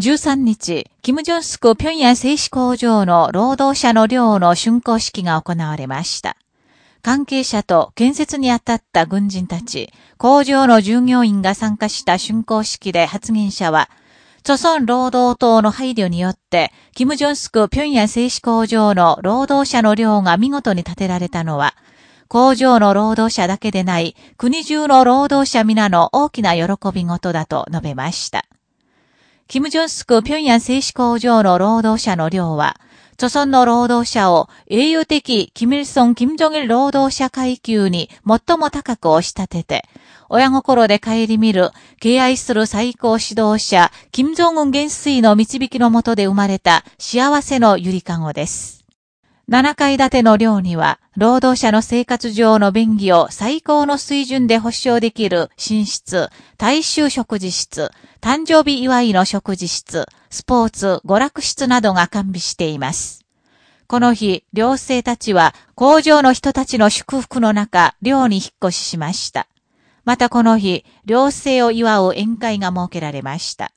13日、キム・ジョンスク平壌製紙工場の労働者の寮の竣工式が行われました。関係者と建設に当たった軍人たち、工場の従業員が参加した竣工式で発言者は、著村労働党の配慮によって、キム・ジョンスク平壌製紙工場の労働者の寮が見事に建てられたのは、工場の労働者だけでない国中の労働者皆の大きな喜び事だと述べました。キム・ジョンスク平壌製紙工場の労働者の量は、著村の労働者を英雄的キム・イルソン・キム・ジョンイル労働者階級に最も高く押し立てて、親心で帰り見る、敬愛する最高指導者、キム・ジョンウン元帥の導きのもとで生まれた幸せのゆりかごです。7階建ての寮には、労働者の生活上の便宜を最高の水準で保障できる寝室、大衆食事室、誕生日祝いの食事室、スポーツ、娯楽室などが完備しています。この日、寮生たちは工場の人たちの祝福の中、寮に引っ越ししました。またこの日、寮生を祝う宴会が設けられました。